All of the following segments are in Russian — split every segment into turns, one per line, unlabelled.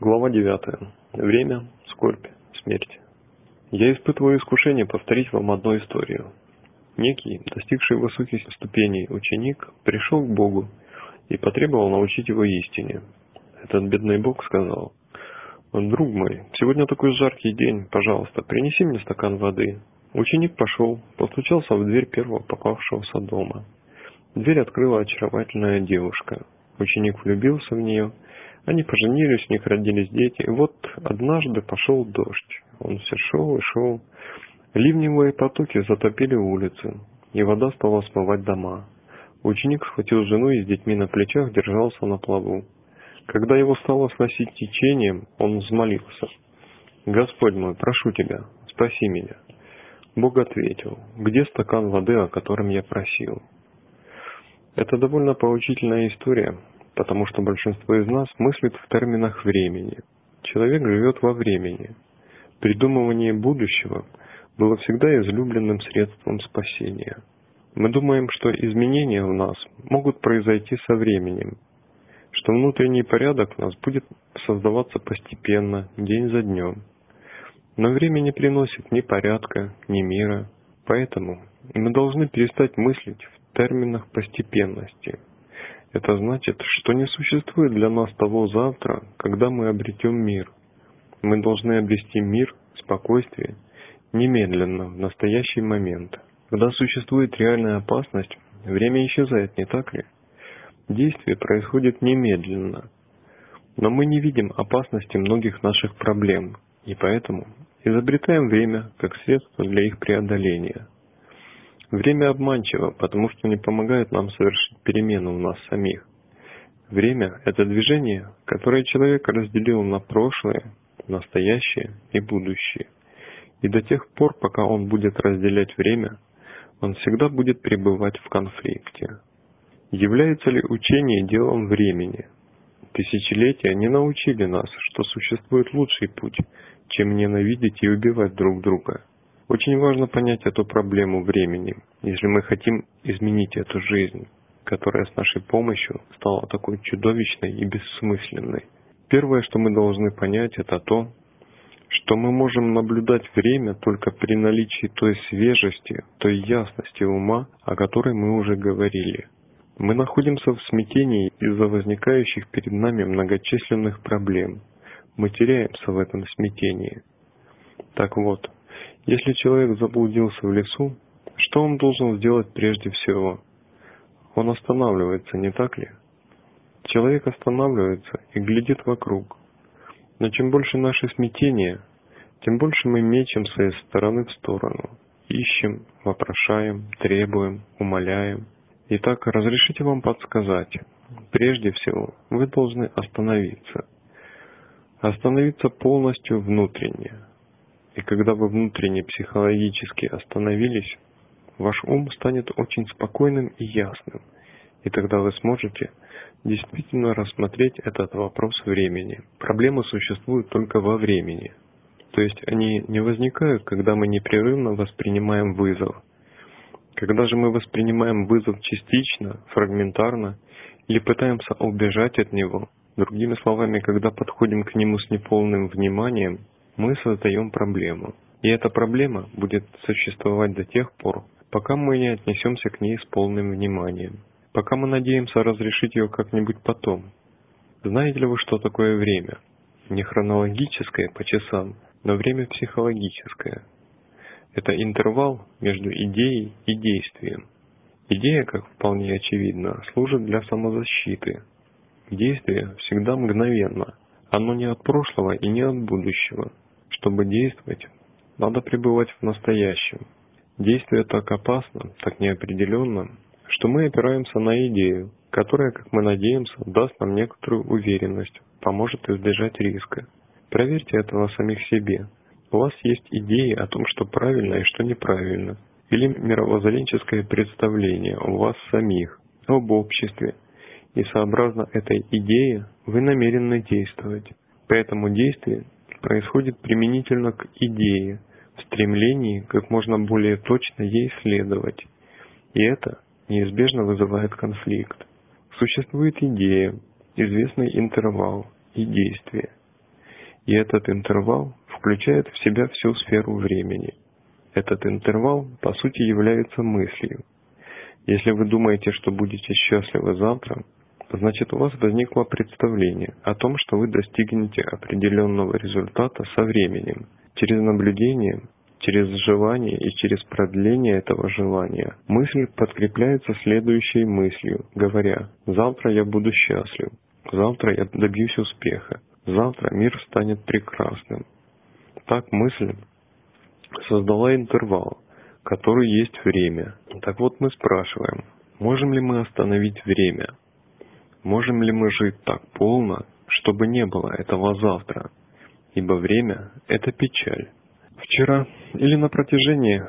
Глава 9. Время, скорбь, смерть. Я испытываю искушение повторить вам одну историю. Некий, достигший высоких ступеней ученик, пришел к Богу и потребовал научить его истине. Этот бедный Бог сказал, «Друг мой, сегодня такой жаркий день, пожалуйста, принеси мне стакан воды». Ученик пошел, постучался в дверь первого попавшегося дома. Дверь открыла очаровательная девушка. Ученик влюбился в нее – они поженились, у них родились дети. И вот однажды пошел дождь. Он все шел и шел. Ливневые потоки затопили улицы, и вода стала смывать дома. Ученик схватил жену и с детьми на плечах держался на плаву. Когда его стало сносить течением, он взмолился. «Господь мой, прошу тебя, спаси меня». Бог ответил, «Где стакан воды, о котором я просил?» Это довольно поучительная история, потому что большинство из нас мыслит в терминах времени. Человек живет во времени. Придумывание будущего было всегда излюбленным средством спасения. Мы думаем, что изменения в нас могут произойти со временем, что внутренний порядок в нас будет создаваться постепенно, день за днем. Но время не приносит ни порядка, ни мира, поэтому мы должны перестать мыслить в терминах постепенности – это значит, что не существует для нас того завтра, когда мы обретем мир. Мы должны обрести мир, спокойствие, немедленно, в настоящий момент. Когда существует реальная опасность, время исчезает, не так ли? Действие происходит немедленно. Но мы не видим опасности многих наших проблем, и поэтому изобретаем время как средство для их преодоления – Время обманчиво, потому что не помогает нам совершить перемену в нас самих. Время – это движение, которое человек разделил на прошлое, настоящее и будущее. И до тех пор, пока он будет разделять время, он всегда будет пребывать в конфликте. Является ли учение делом времени? Тысячелетия не научили нас, что существует лучший путь, чем ненавидеть и убивать друг друга – очень важно понять эту проблему времени, если мы хотим изменить эту жизнь, которая с нашей помощью стала такой чудовищной и бессмысленной. Первое, что мы должны понять, это то, что мы можем наблюдать время только при наличии той свежести, той ясности ума, о которой мы уже говорили. Мы находимся в смятении из-за возникающих перед нами многочисленных проблем. Мы теряемся в этом смятении. Так вот, если человек заблудился в лесу, что он должен сделать прежде всего? Он останавливается, не так ли? Человек останавливается и глядит вокруг. Но чем больше наше смятение, тем больше мы мечемся из стороны в сторону. Ищем, вопрошаем, требуем, умоляем. Итак, разрешите вам подсказать. Прежде всего, вы должны остановиться. Остановиться полностью внутренне, и когда вы внутренне психологически остановились, ваш ум станет очень спокойным и ясным, и тогда вы сможете действительно рассмотреть этот вопрос времени. Проблемы существуют только во времени. То есть они не возникают, когда мы непрерывно воспринимаем вызов. Когда же мы воспринимаем вызов частично, фрагментарно, или пытаемся убежать от него, другими словами, когда подходим к нему с неполным вниманием, мы создаем проблему. И эта проблема будет существовать до тех пор, пока мы не отнесемся к ней с полным вниманием, пока мы надеемся разрешить ее как-нибудь потом. Знаете ли вы, что такое время? Не хронологическое по часам, но время психологическое. Это интервал между идеей и действием. Идея, как вполне очевидно, служит для самозащиты. Действие всегда мгновенно. Оно не от прошлого и не от будущего. Чтобы действовать, надо пребывать в настоящем. Действие так опасно, так неопределенно, что мы опираемся на идею, которая, как мы надеемся, даст нам некоторую уверенность, поможет избежать риска. Проверьте этого самих себе. У вас есть идеи о том, что правильно и что неправильно, или мировоззренческое представление у вас самих, об обществе, и сообразно этой идее вы намерены действовать. Поэтому действие происходит применительно к идее, в стремлении как можно более точно ей следовать. И это неизбежно вызывает конфликт. Существует идея, известный интервал и действие. И этот интервал включает в себя всю сферу времени. Этот интервал, по сути, является мыслью. Если вы думаете, что будете счастливы завтра, значит у вас возникло представление о том, что вы достигнете определенного результата со временем, через наблюдение, через желание и через продление этого желания. Мысль подкрепляется следующей мыслью, говоря «завтра я буду счастлив», «завтра я добьюсь успеха», «завтра мир станет прекрасным». Так мысль создала интервал, который есть время. Так вот мы спрашиваем, можем ли мы остановить время? Можем ли мы жить так полно, чтобы не было этого завтра? Ибо время – это печаль. Вчера или на протяжении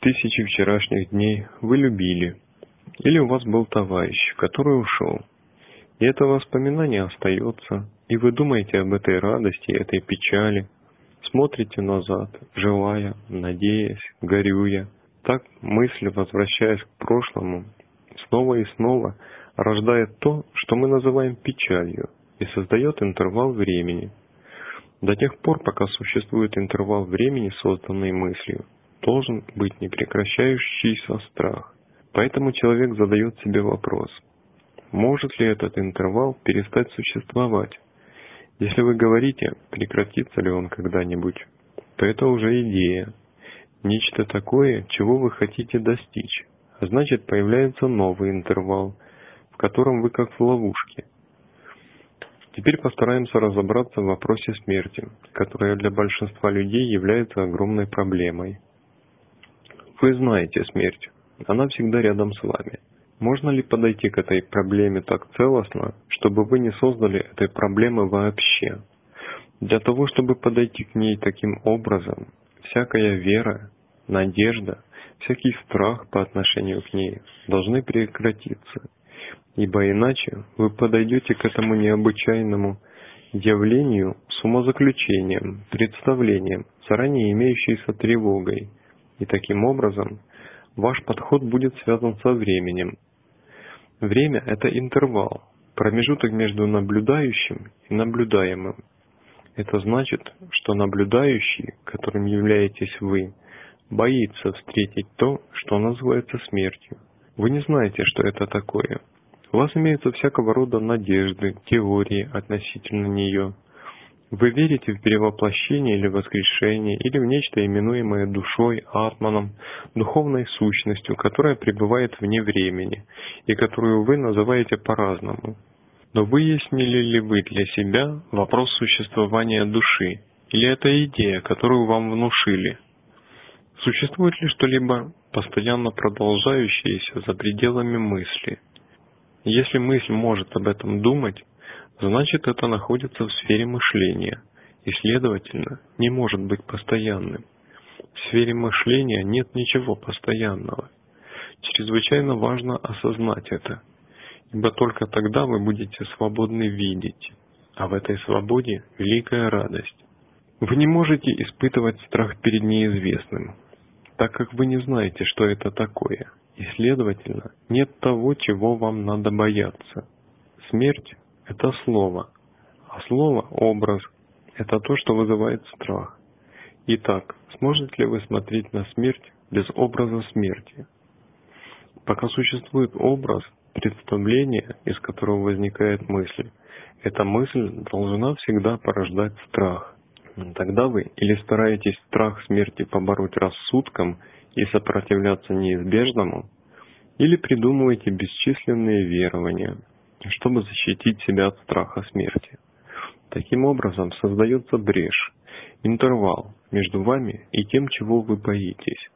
тысячи вчерашних дней вы любили, или у вас был товарищ, который ушел, и это воспоминание остается, и вы думаете об этой радости, этой печали, смотрите назад, желая, надеясь, горюя. Так мысль, возвращаясь к прошлому, снова и снова рождает то, что мы называем печалью, и создает интервал времени. До тех пор, пока существует интервал времени, созданный мыслью, должен быть непрекращающийся страх. Поэтому человек задает себе вопрос, может ли этот интервал перестать существовать? Если вы говорите, прекратится ли он когда-нибудь, то это уже идея, нечто такое, чего вы хотите достичь. Значит, появляется новый интервал – котором вы как в ловушке. Теперь постараемся разобраться в вопросе смерти, которая для большинства людей является огромной проблемой. Вы знаете смерть, она всегда рядом с вами. Можно ли подойти к этой проблеме так целостно, чтобы вы не создали этой проблемы вообще? Для того, чтобы подойти к ней таким образом, всякая вера, надежда, всякий страх по отношению к ней должны прекратиться – ибо иначе вы подойдете к этому необычайному явлению с умозаключением, представлением, заранее имеющейся тревогой, и таким образом ваш подход будет связан со временем. Время – это интервал, промежуток между наблюдающим и наблюдаемым. Это значит, что наблюдающий, которым являетесь вы, боится встретить то, что называется смертью. Вы не знаете, что это такое – у вас имеются всякого рода надежды, теории относительно нее. Вы верите в перевоплощение или воскрешение, или в нечто именуемое душой, атманом, духовной сущностью, которая пребывает вне времени, и которую вы называете по-разному. Но выяснили ли вы для себя вопрос существования души, или это идея, которую вам внушили? Существует ли что-либо постоянно продолжающееся за пределами мысли – если мысль может об этом думать, значит это находится в сфере мышления и, следовательно, не может быть постоянным. В сфере мышления нет ничего постоянного. Чрезвычайно важно осознать это, ибо только тогда вы будете свободны видеть, а в этой свободе великая радость. Вы не можете испытывать страх перед неизвестным, так как вы не знаете, что это такое – и, следовательно, нет того, чего вам надо бояться. Смерть – это слово, а слово – образ. Это то, что вызывает страх. Итак, сможете ли вы смотреть на смерть без образа смерти? Пока существует образ, представление, из которого возникает мысль, эта мысль должна всегда порождать страх. Тогда вы или стараетесь страх смерти побороть рассудком и сопротивляться неизбежному, или придумываете бесчисленные верования, чтобы защитить себя от страха смерти. Таким образом создается брешь, интервал между вами и тем, чего вы боитесь.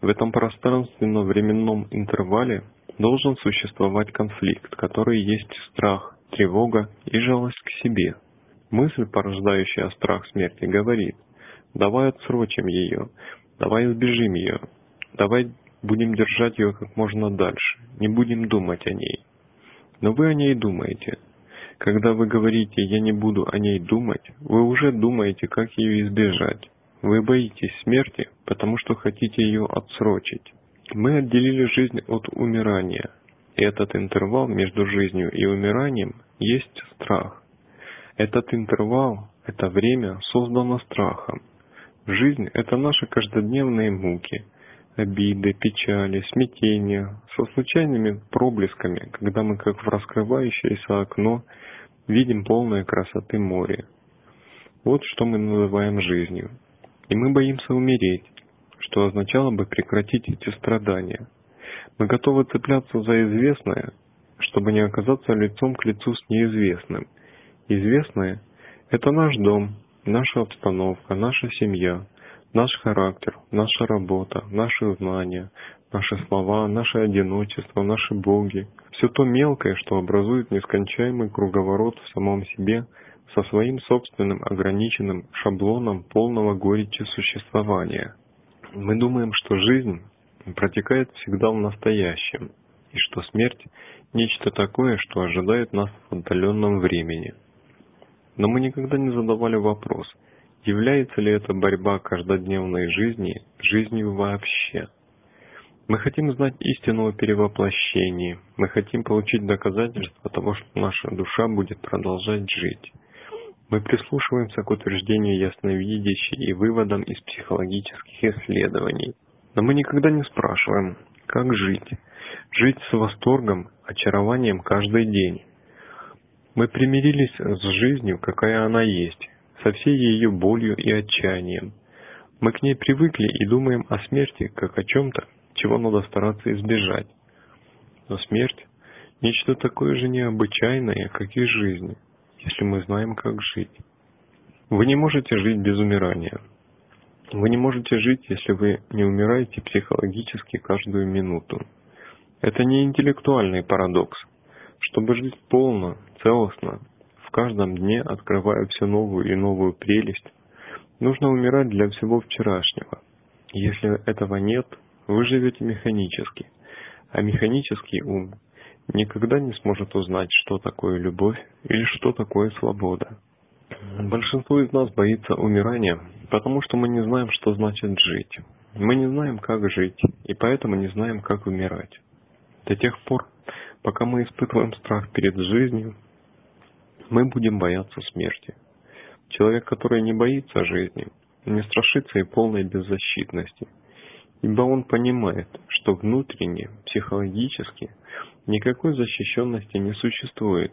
В этом пространственно-временном интервале должен существовать конфликт, который есть страх, тревога и жалость к себе. Мысль, порождающая страх смерти, говорит, давай отсрочим ее, Давай избежим ее. Давай будем держать ее как можно дальше. Не будем думать о ней. Но вы о ней думаете. Когда вы говорите «я не буду о ней думать», вы уже думаете, как ее избежать. Вы боитесь смерти, потому что хотите ее отсрочить. Мы отделили жизнь от умирания. И этот интервал между жизнью и умиранием есть страх. Этот интервал это время создано страхом. Жизнь – это наши каждодневные муки, обиды, печали, смятения, со случайными проблесками, когда мы, как в раскрывающееся окно, видим полное красоты море. Вот что мы называем жизнью. И мы боимся умереть, что означало бы прекратить эти страдания. Мы готовы цепляться за известное, чтобы не оказаться лицом к лицу с неизвестным. Известное – это наш дом, наша обстановка, наша семья, наш характер, наша работа, наши знания, наши слова, наше одиночество, наши боги. Все то мелкое, что образует нескончаемый круговорот в самом себе со своим собственным ограниченным шаблоном полного горечи существования. Мы думаем, что жизнь протекает всегда в настоящем, и что смерть – нечто такое, что ожидает нас в отдаленном времени. Но мы никогда не задавали вопрос, является ли эта борьба каждодневной жизни жизнью вообще. Мы хотим знать истину о перевоплощении, мы хотим получить доказательства того, что наша душа будет продолжать жить. Мы прислушиваемся к утверждению ясновидящей и выводам из психологических исследований. Но мы никогда не спрашиваем, как жить. Жить с восторгом, очарованием каждый день. Мы примирились с жизнью, какая она есть, со всей ее болью и отчаянием. Мы к ней привыкли и думаем о смерти, как о чем-то, чего надо стараться избежать. Но смерть – нечто такое же необычайное, как и жизнь – если мы знаем, как жить. Вы не можете жить без умирания. Вы не можете жить, если вы не умираете психологически каждую минуту. Это не интеллектуальный парадокс. Чтобы жить полно, целостно, в каждом дне открывая все новую и новую прелесть, нужно умирать для всего вчерашнего. Если этого нет, вы живете механически, а механический ум никогда не сможет узнать, что такое любовь или что такое свобода. Большинство из нас боится умирания, потому что мы не знаем, что значит жить. Мы не знаем, как жить, и поэтому не знаем, как умирать. До тех пор, пока мы испытываем страх перед жизнью, мы будем бояться смерти. Человек, который не боится жизни, не страшится и полной беззащитности, ибо он понимает, что внутренне, психологически Никакой защищенности не существует.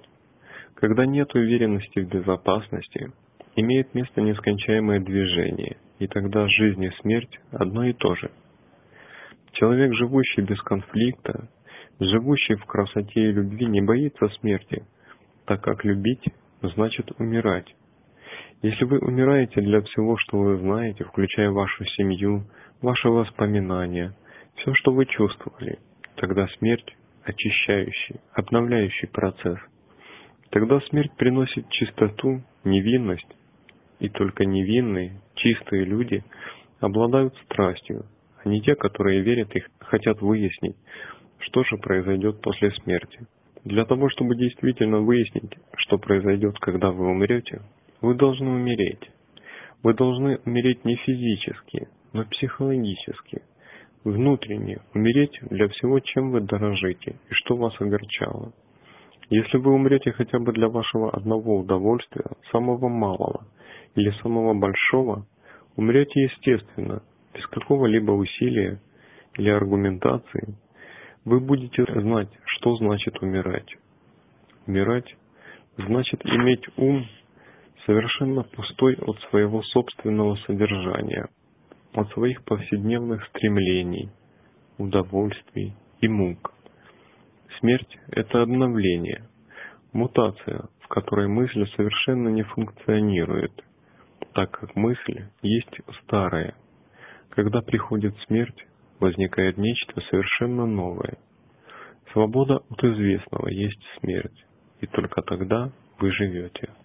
Когда нет уверенности в безопасности, имеет место нескончаемое движение, и тогда жизнь и смерть одно и то же. Человек, живущий без конфликта, живущий в красоте и любви, не боится смерти, так как любить значит умирать. Если вы умираете для всего, что вы знаете, включая вашу семью, ваши воспоминания, все, что вы чувствовали, тогда смерть очищающий, обновляющий процесс. Тогда смерть приносит чистоту, невинность, и только невинные, чистые люди обладают страстью, а не те, которые верят и хотят выяснить, что же произойдет после смерти. Для того, чтобы действительно выяснить, что произойдет, когда вы умрете, вы должны умереть. Вы должны умереть не физически, но психологически – внутренне умереть для всего, чем вы дорожите и что вас огорчало. Если вы умрете хотя бы для вашего одного удовольствия, самого малого или самого большого, умрете естественно, без какого-либо усилия или аргументации, вы будете знать, что значит умирать. Умирать значит иметь ум совершенно пустой от своего собственного содержания – от своих повседневных стремлений, удовольствий и мук. Смерть – это обновление, мутация, в которой мысль совершенно не функционирует, так как мысль есть старая. Когда приходит смерть, возникает нечто совершенно новое. Свобода от известного есть смерть, и только тогда вы живете.